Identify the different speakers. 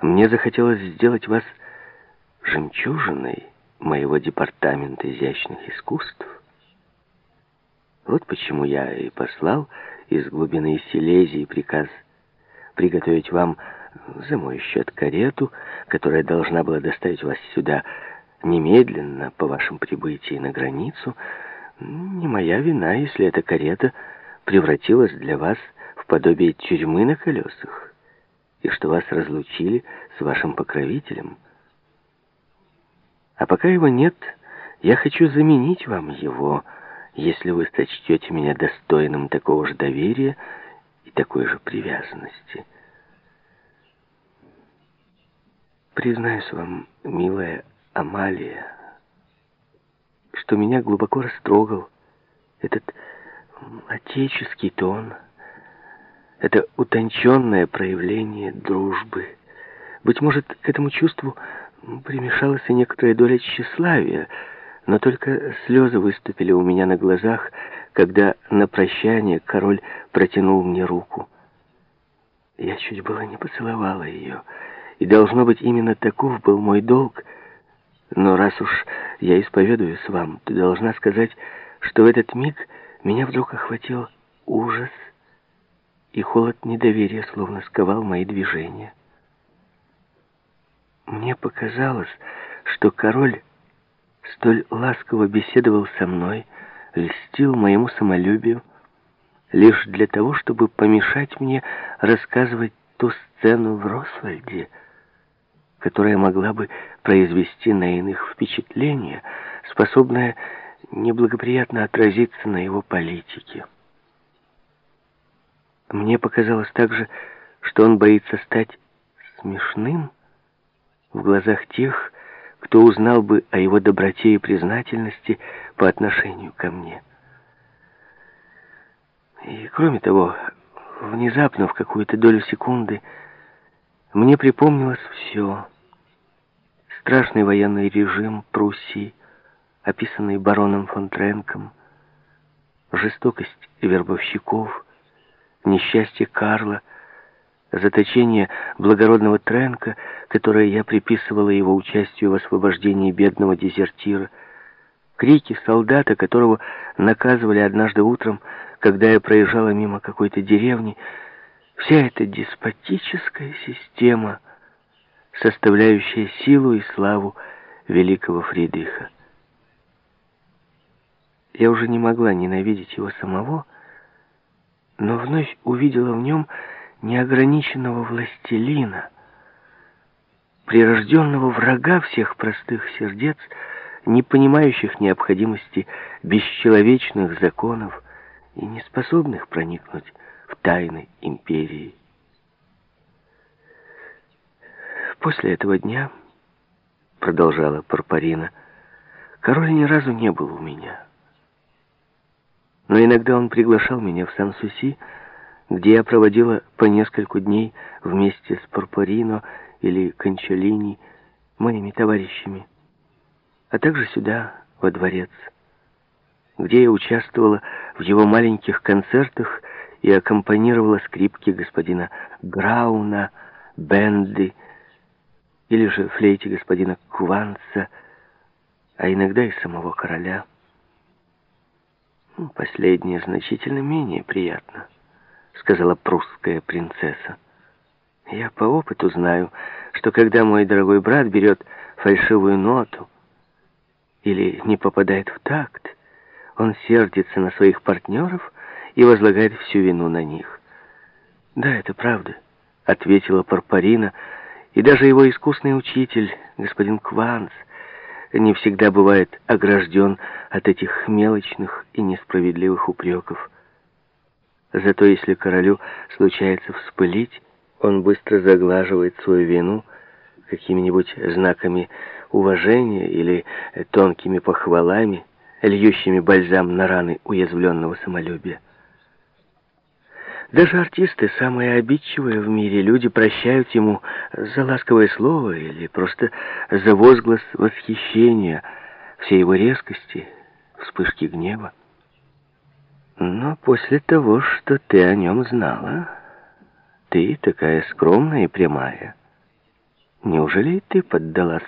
Speaker 1: Мне захотелось сделать вас жемчужиной моего департамента изящных искусств. Вот почему я и послал из глубины Силезии приказ приготовить вам за мой счет карету, которая должна была доставить вас сюда немедленно по вашем прибытии на границу. Не моя вина, если эта карета превратилась для вас в подобие тюрьмы на колесах, и что вас разлучили с вашим покровителем. А пока его нет, я хочу заменить вам его, если вы сочтете меня достойным такого же доверия и такой же привязанности. Признаюсь вам, милая Амалия, что меня глубоко растрогал этот отеческий тон, это утонченное проявление дружбы. Быть может, к этому чувству примешалась и некоторая доля тщеславия, но только слезы выступили у меня на глазах, когда на прощание король протянул мне руку. Я чуть было не поцеловала ее, и, должно быть, именно таков был мой долг. Но раз уж я исповедуюсь вам, ты должна сказать, что в этот миг меня вдруг охватил ужас, и холод недоверия словно сковал мои движения. Мне показалось, что король столь ласково беседовал со мной, льстил моему самолюбию, лишь для того, чтобы помешать мне рассказывать ту сцену в Росвальде, которая могла бы произвести на иных впечатление, способное неблагоприятно отразиться на его политике. Мне показалось также, что он боится стать смешным в глазах тех, кто узнал бы о его доброте и признательности по отношению ко мне. И кроме того, внезапно, в какую-то долю секунды, мне припомнилось все. Страшный военный режим Пруссии, описанный бароном фон Тренком, жестокость вербовщиков, несчастье Карла, заточение благородного Тренка, которое я приписывала его участию в освобождении бедного дезертира, крики солдата, которого наказывали однажды утром, когда я проезжала мимо какой-то деревни, вся эта деспотическая система, составляющая силу и славу великого Фридриха. Я уже не могла ненавидеть его самого, но вновь увидела в нем неограниченного властелина, прирожденного врага всех простых сердец, не понимающих необходимости бесчеловечных законов и не способных проникнуть в тайны империи. После этого дня, продолжала Парпарина, король ни разу не был у меня. Но иногда он приглашал меня в Сан-Суси, где я проводила по нескольку дней вместе с Порпорино или Кончалини, моими товарищами, а также сюда, во дворец, где я участвовала в его маленьких концертах и аккомпанировала скрипке господина Грауна, Бенды или же флейте господина Кванца, а иногда и самого короля. Последнее значительно менее приятно сказала прусская принцесса. Я по опыту знаю, что когда мой дорогой брат берет фальшивую ноту или не попадает в такт, он сердится на своих партнеров и возлагает всю вину на них. «Да, это правда», — ответила Парпарина, и даже его искусный учитель, господин Кванс, не всегда бывает огражден от этих мелочных и несправедливых упреков. Зато если королю случается вспылить, он быстро заглаживает свою вину какими-нибудь знаками уважения или тонкими похвалами, льющими бальзам на раны уязвленного самолюбия. Даже артисты, самые обидчивые в мире люди, прощают ему за ласковое слово или просто за возглас восхищения всей его резкости, вспышки гнева. Но после того, что ты о нем знала, ты такая скромная и прямая, Неужели ты поддалась